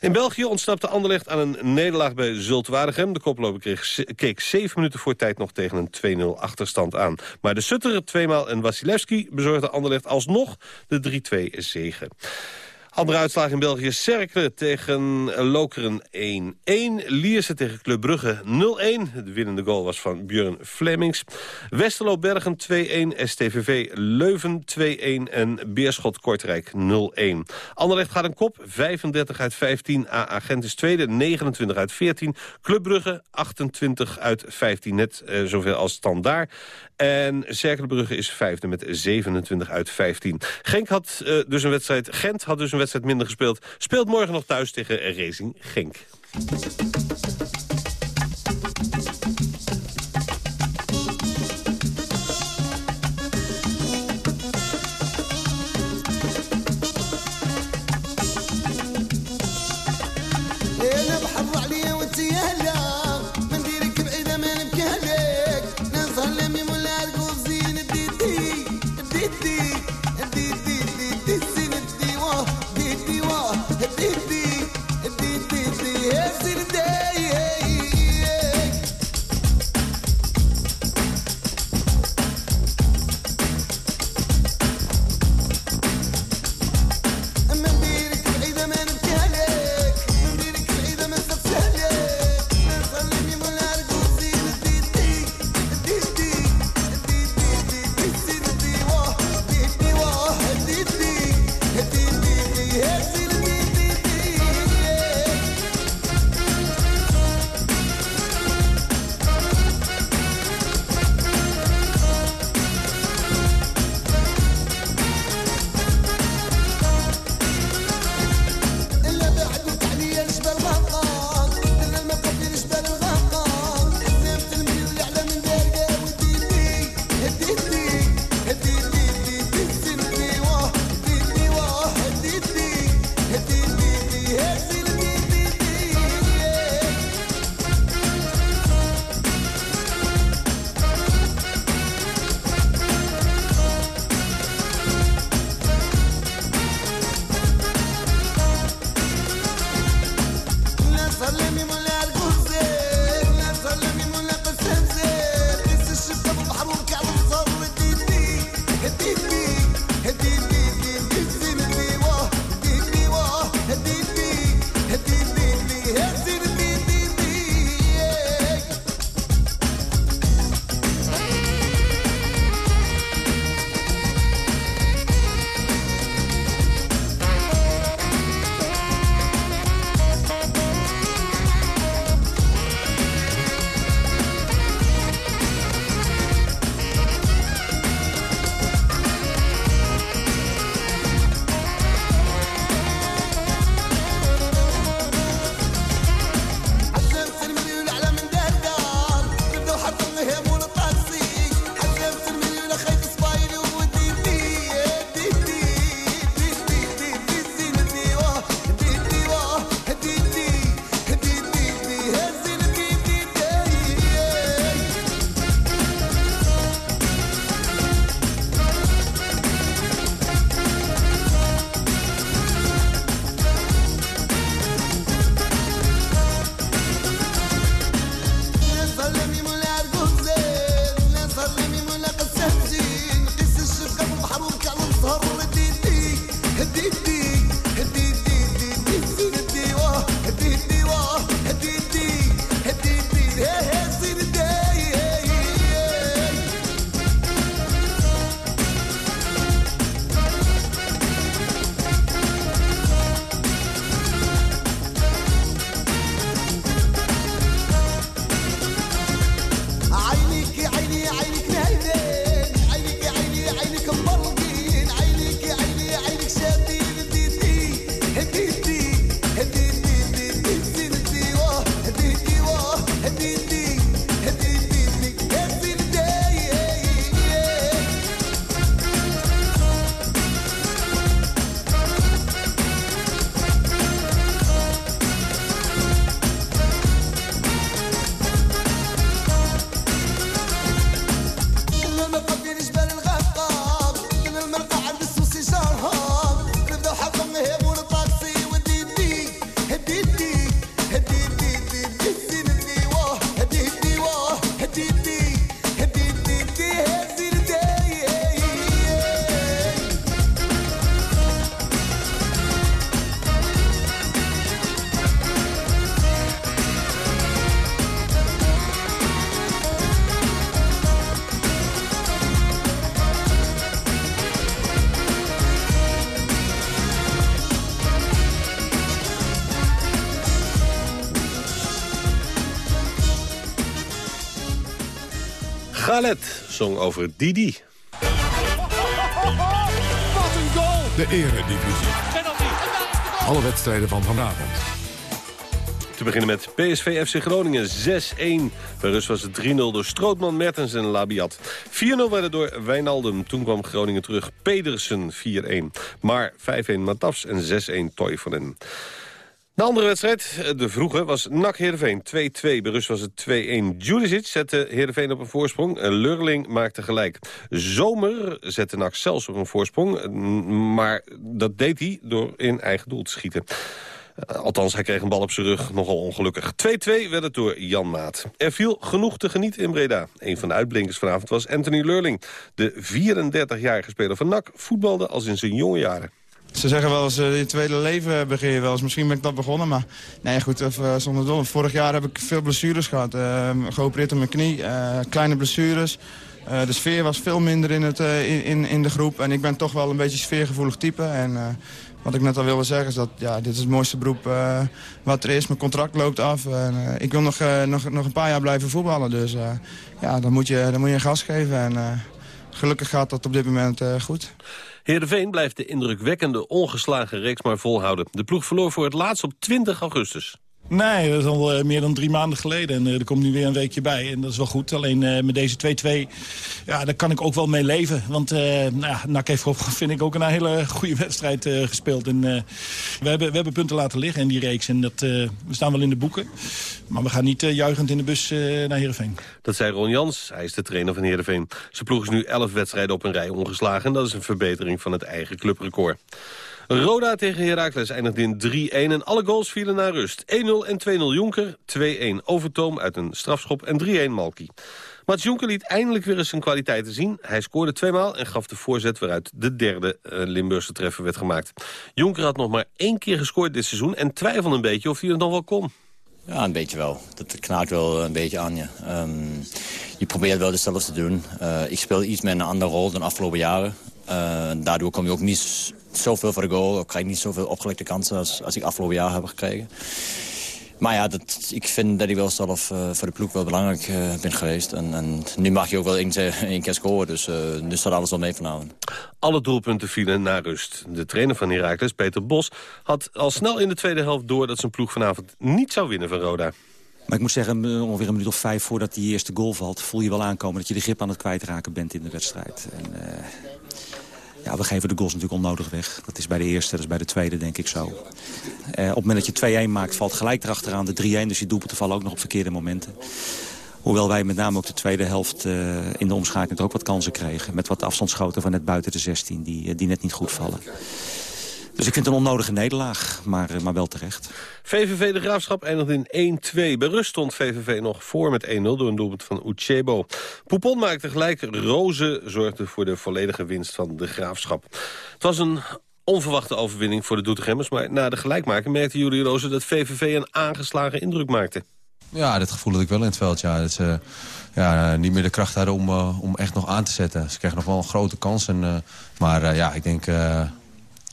In België ontsnapte Anderlecht aan een nederlaag bij Zult Waregem. De koploper kreeg, keek 7 minuten voor tijd nog tegen een 2-0 achterstand aan. Maar de Sutter 2 Tweemaal en Wasilewski bezorgde Anderlecht alsnog de 3-2 zegen. Andere uitslagen in België. Cercle tegen Lokeren 1-1. Lierse tegen Club Brugge 0-1. De winnende goal was van Björn Flemings. Westerlo Bergen 2-1. STVV Leuven 2-1. En Beerschot Kortrijk 0-1. Anderlecht gaat een kop. 35 uit 15. AA Gent is tweede. 29 uit 14. Club Brugge 28 uit 15. Net uh, zoveel als standaard. En Cercle Brugge is vijfde met 27 uit 15. Genk had uh, dus een wedstrijd. Gent had dus een wedstrijd minder gespeeld. Speelt morgen nog thuis tegen Racing Genk. Over Didi. Wat een goal! De eredivisie. Alle wedstrijden van vanavond. Te beginnen met PSV FC Groningen 6-1. Bij rust was het 3-0 door Strootman, Mertens en Labiat. 4-0 werden door Wijnaldum. Toen kwam Groningen terug. Pedersen 4-1. Maar 5-1 Matafs en 6-1 Toivonen. De andere wedstrijd, de vroege, was NAC Heerenveen 2-2. Bij rust was het 2-1. Judicic zette Heerenveen op een voorsprong. Lurling maakte gelijk. Zomer zette NAC zelfs op een voorsprong. Maar dat deed hij door in eigen doel te schieten. Althans, hij kreeg een bal op zijn rug, nogal ongelukkig. 2-2 werd het door Jan Maat. Er viel genoeg te genieten in Breda. Een van de uitblinkers vanavond was Anthony Lurling. De 34-jarige speler van NAC voetbalde als in zijn jonge jaren. Ze zeggen wel eens, uh, je tweede leven begin je wel eens. Misschien ben ik dat begonnen, maar nee, goed, even, zonder doel. Vorig jaar heb ik veel blessures gehad. Uh, geopereerd op mijn knie, uh, kleine blessures. de sfeer was veel minder in, het, in, in de groep. En ik ben toch wel een beetje sfeergevoelig type. En wat ik net al wilde zeggen is dat ja, dit is het mooiste beroep wat er is. Mijn contract loopt af. En, ik wil nog, nog, nog een paar jaar blijven voetballen. Dus ja, dan moet, je, dan moet je een gas geven. En gelukkig gaat dat op dit moment goed. Heerenveen blijft de indrukwekkende ongeslagen reeks maar volhouden. De ploeg verloor voor het laatst op 20 augustus. Nee, dat is al uh, meer dan drie maanden geleden. En uh, er komt nu weer een weekje bij. En dat is wel goed. Alleen uh, met deze 2-2, ja, daar kan ik ook wel mee leven. Want nou NAC heeft vind ik ook een hele goede wedstrijd gespeeld. En, we, hebben, we hebben punten laten liggen in die reeks. En dat, we staan wel in de boeken. Maar we gaan niet juichend in de bus naar Heerenveen. Dat zei Ron Jans. Hij is de trainer van Heerenveen. Zijn ploeg is nu 11 wedstrijden op een rij ongeslagen. En dat is een verbetering van het eigen clubrecord. Roda tegen Heracles eindigde in 3-1 en alle goals vielen naar rust. 1-0 en 2-0 Jonker, 2-1 Overtoom uit een strafschop en 3-1 Malki. Mats Jonker liet eindelijk weer eens zijn kwaliteiten zien. Hij scoorde tweemaal en gaf de voorzet waaruit de derde uh, Limburgse treffer werd gemaakt. Jonker had nog maar één keer gescoord dit seizoen en twijfelde een beetje of hij het nog wel kon. Ja, een beetje wel. Dat knaakt wel een beetje aan je. Um, je probeert wel hetzelfde te doen. Uh, ik speel iets met een andere rol dan de afgelopen jaren. Uh, daardoor kom je ook niet zoveel voor de goal. Ik krijg niet zoveel opgelekte kansen als, als ik afgelopen jaar heb gekregen. Maar ja, dat, ik vind dat ik wel zelf uh, voor de ploeg wel belangrijk uh, ben geweest. En, en, nu mag je ook wel één, één keer scoren, dus, uh, dus staat alles wel mee vanavond. Alle doelpunten vielen naar rust. De trainer van Heracles, Peter Bos, had al snel in de tweede helft door... dat zijn ploeg vanavond niet zou winnen van Roda. Maar ik moet zeggen, ongeveer een minuut of vijf voordat die eerste goal valt... voel je wel aankomen dat je de grip aan het kwijtraken bent in de wedstrijd. En, ja, we geven de goals natuurlijk onnodig weg. Dat is bij de eerste, dat is bij de tweede denk ik zo. Uh, op het moment dat je 2-1 maakt, valt gelijk erachteraan de 3-1. Dus je doelpunten vallen ook nog op verkeerde momenten. Hoewel wij met name ook de tweede helft uh, in de omschakeling ook wat kansen kregen. Met wat afstandsschoten van net buiten de 16, die, die net niet goed vallen. Dus ik vind het een onnodige nederlaag, maar, maar wel terecht. VVV De Graafschap eindigde in 1-2. Bij rust stond VVV nog voor met 1-0 door een doelpunt van Uchebo. Poupon maakte gelijk. Roze zorgde voor de volledige winst van De Graafschap. Het was een onverwachte overwinning voor de Doetinchemmers... maar na de gelijkmaking merkte Jullie Roze dat VVV een aangeslagen indruk maakte. Ja, dat gevoel had ik wel in het veld. Ja. Dat ze ja, niet meer de kracht hadden om, uh, om echt nog aan te zetten. Ze kregen nog wel een grote kans. En, uh, maar uh, ja, ik denk...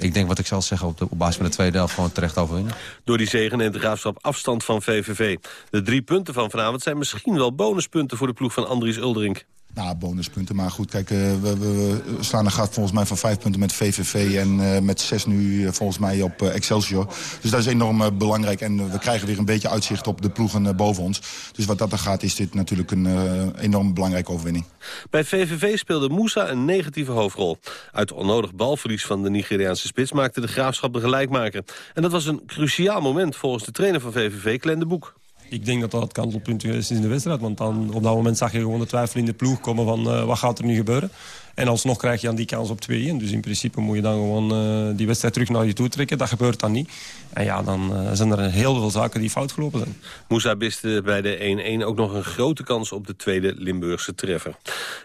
Ik denk wat ik zal zeggen op, op basis van de tweede helft gewoon terecht overwinnen. Door die zegen neemt de Graafschap afstand van VVV. De drie punten van vanavond zijn misschien wel bonuspunten voor de ploeg van Andries Uldering. Nou, bonuspunten. Maar goed, kijk, uh, we, we, slaan een gat volgens mij van vijf punten met VVV... en uh, met zes nu uh, volgens mij op Excelsior. Dus dat is enorm belangrijk. En we krijgen weer een beetje uitzicht op de ploegen boven ons. Dus wat dat dan gaat, is dit natuurlijk een enorm belangrijke overwinning. Bij VVV speelde Moussa een negatieve hoofdrol. Uit onnodig balverlies van de Nigeriaanse spits maakte de Graafschap de gelijkmaker. En dat was een cruciaal moment volgens de trainer van VVV, Glenn de Boek ik denk dat dat het kantelpunt is in de wedstrijd. Want dan, op dat moment zag je gewoon de twijfel in de ploeg komen van uh, wat gaat er nu gebeuren. En alsnog krijg je aan die kans op 2-1. Dus in principe moet je dan gewoon uh, die wedstrijd terug naar je toe trekken. Dat gebeurt dan niet. En ja, dan uh, zijn er heel veel zaken die fout gelopen zijn. Moussa biste bij de 1-1 ook nog een grote kans op de tweede Limburgse treffer.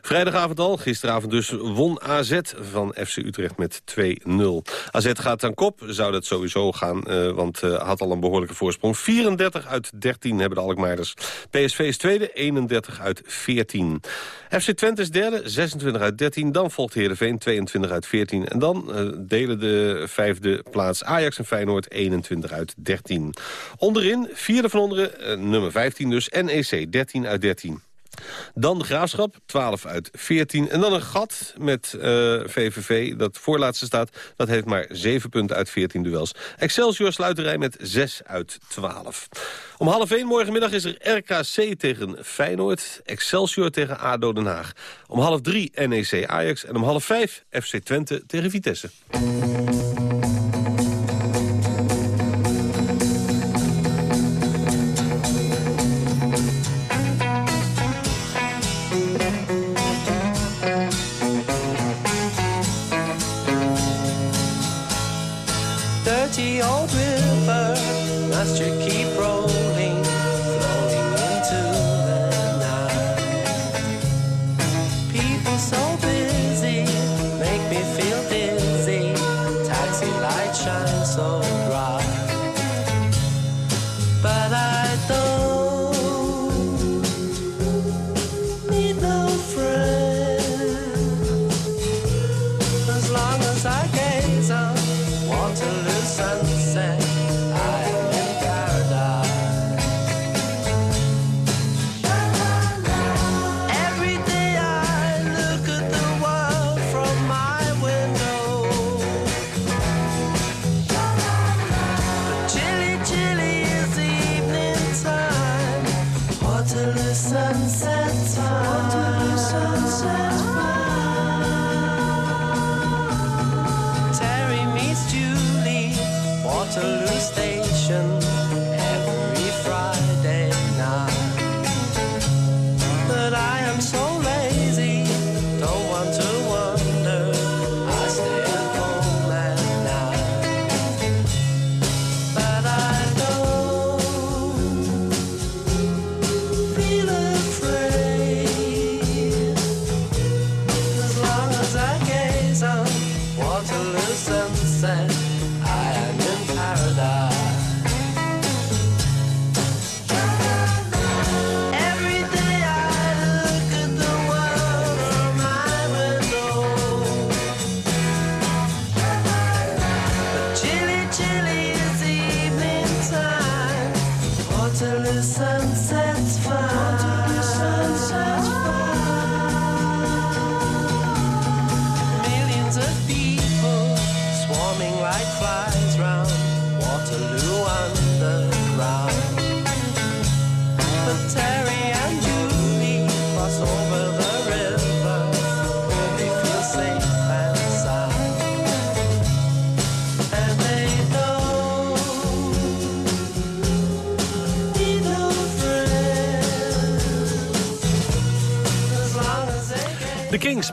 Vrijdagavond al, gisteravond dus, won AZ van FC Utrecht met 2-0. AZ gaat aan kop, zou dat sowieso gaan, uh, want had al een behoorlijke voorsprong. 34 uit 13 hebben de Alkmaarders. PSV is tweede, 31 uit 14. FC Twente is derde, 26 uit 13. Dan volgt Heerenveen 22 uit 14. En dan uh, delen de vijfde plaats Ajax en Feyenoord 21 uit 13. Onderin, vierde van onderen, uh, nummer 15 dus, NEC 13 uit 13. Dan de Graafschap, 12 uit 14. En dan een gat met uh, VVV, dat voorlaatste staat. Dat heeft maar 7 punten uit 14 duels. Excelsior sluit de rij met 6 uit 12. Om half 1 morgenmiddag is er RKC tegen Feyenoord. Excelsior tegen ADO Den Haag. Om half 3 NEC Ajax. En om half 5 FC Twente tegen Vitesse.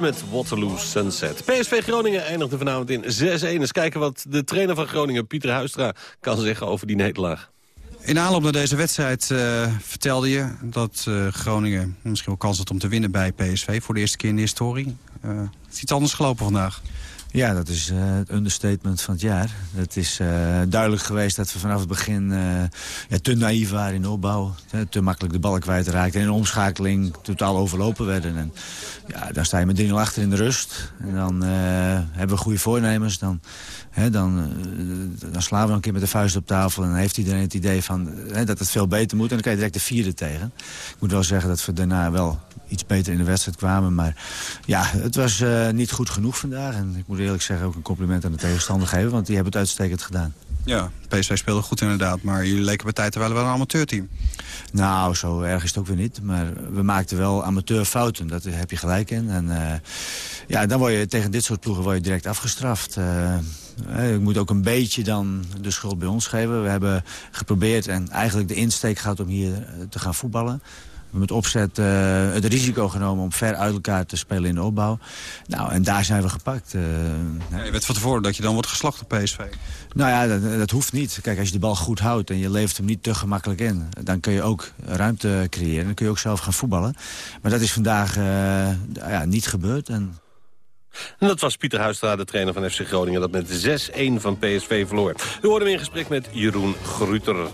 Met Waterloo Sunset. PSV Groningen eindigde vanavond in 6-1. Eens kijken wat de trainer van Groningen, Pieter Huistra, kan zeggen over die nederlaag. In aanloop naar deze wedstrijd eh, vertelde je dat eh, Groningen misschien wel kans had om te winnen bij PSV. Voor de eerste keer in de historie. Eh, het is iets anders gelopen vandaag. Ja, dat is eh, het understatement van het jaar. Het is eh, duidelijk geweest dat we vanaf het begin eh, ja, te naïef waren in de opbouw. te makkelijk de bal kwijtraakten. En in omschakeling totaal overlopen werden. En ja, dan sta je met 3-0 achter in de rust. En dan hebben we goede voornemens. Dan, hè, dan, dan slaan we een keer met de vuist op tafel. En dan heeft iedereen het idee van, hè, dat het veel beter moet. En dan kan je direct de vierde tegen. Ik moet wel zeggen dat we daarna wel iets beter in de wedstrijd kwamen. Maar ja, het was eh, niet goed genoeg vandaag. En ik moet eerlijk zeggen ook een compliment aan de tegenstander geven. Want die hebben het uitstekend gedaan. Ja, PSV speelde goed inderdaad. Maar jullie leken bij tijd wel een amateurteam. Nou, zo erg is het ook weer niet. Maar we maakten wel amateurfouten. Dat heb je gelijk in. En eh, ja, dan word je tegen dit soort ploegen word je direct afgestraft. Eh, eh, ik moet ook een beetje dan de schuld bij ons geven. We hebben geprobeerd en eigenlijk de insteek gehad om hier te gaan voetballen. We hebben met opzet eh, het risico genomen om ver uit elkaar te spelen in de opbouw. Nou, en daar zijn we gepakt. Ja, je weet van tevoren dat je dan wordt geslacht op PSV. Nou ja, dat, dat hoeft niet. Kijk, als je de bal goed houdt en je levert hem niet te gemakkelijk in... dan kun je ook ruimte creëren. Dan kun je ook zelf gaan voetballen. Maar dat is vandaag eh, ja, niet gebeurd. En En dat was Pieter Huistra, de trainer van FC Groningen... dat met 6-1 van PSV verloor. U hoorde hem in gesprek met Jeroen Gruter.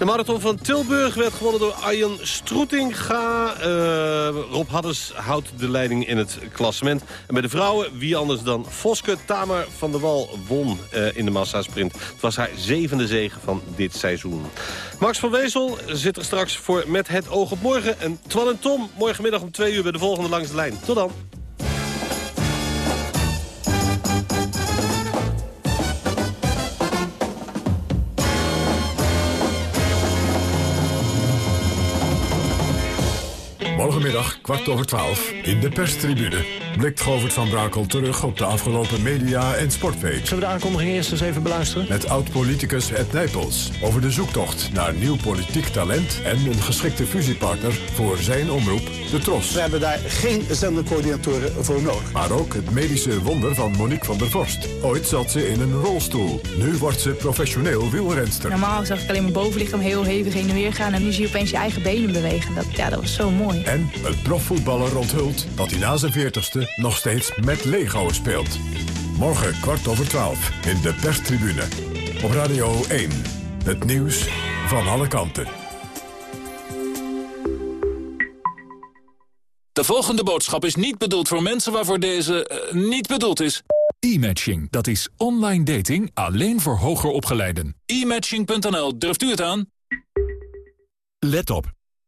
De marathon van Tilburg werd gewonnen door Arjen Stroetinga. Uh, Rob Hadders houdt de leiding in het klassement. En bij de vrouwen, wie anders dan Voske Tamer van der Wal won uh, in de massasprint. Het was haar zevende zege van dit seizoen. Max van Wezel zit er straks voor Met het oog op morgen. En Twan en Tom morgenmiddag om twee uur bij de volgende langs de lijn. Tot dan. Morgenmiddag, kwart over twaalf, in de perstribune. Blikt Govert van Brakel terug op de afgelopen media- en sportweek. Zullen we de aankondiging eerst eens even beluisteren? Met oud-politicus Ed Nijpels over de zoektocht naar nieuw politiek talent... en een geschikte fusiepartner voor zijn omroep, de Tros. We hebben daar geen zendercoördinatoren voor nodig. Maar ook het medische wonder van Monique van der Vorst. Ooit zat ze in een rolstoel. Nu wordt ze professioneel wielrenster. Normaal zag ik alleen mijn bovenlichaam heel hevig heen en weer gaan... en nu zie je opeens je eigen benen bewegen. Dat, ja, dat was zo mooi. En een profvoetballer onthult dat hij na zijn veertigste nog steeds met Lego speelt. Morgen kwart over twaalf in de perstribune. Op Radio 1. Het nieuws van alle kanten. De volgende boodschap is niet bedoeld voor mensen waarvoor deze uh, niet bedoeld is. E-matching, dat is online dating alleen voor hoger opgeleiden. E-matching.nl, durft u het aan? Let op.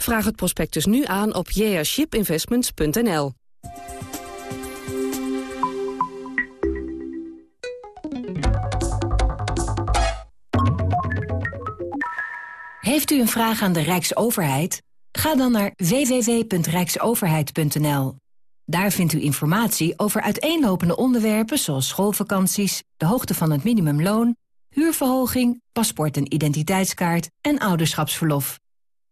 Vraag het prospectus nu aan op jashipinvestments.nl. Heeft u een vraag aan de Rijksoverheid? Ga dan naar www.rijksoverheid.nl. Daar vindt u informatie over uiteenlopende onderwerpen zoals schoolvakanties, de hoogte van het minimumloon, huurverhoging, paspoort en identiteitskaart en ouderschapsverlof.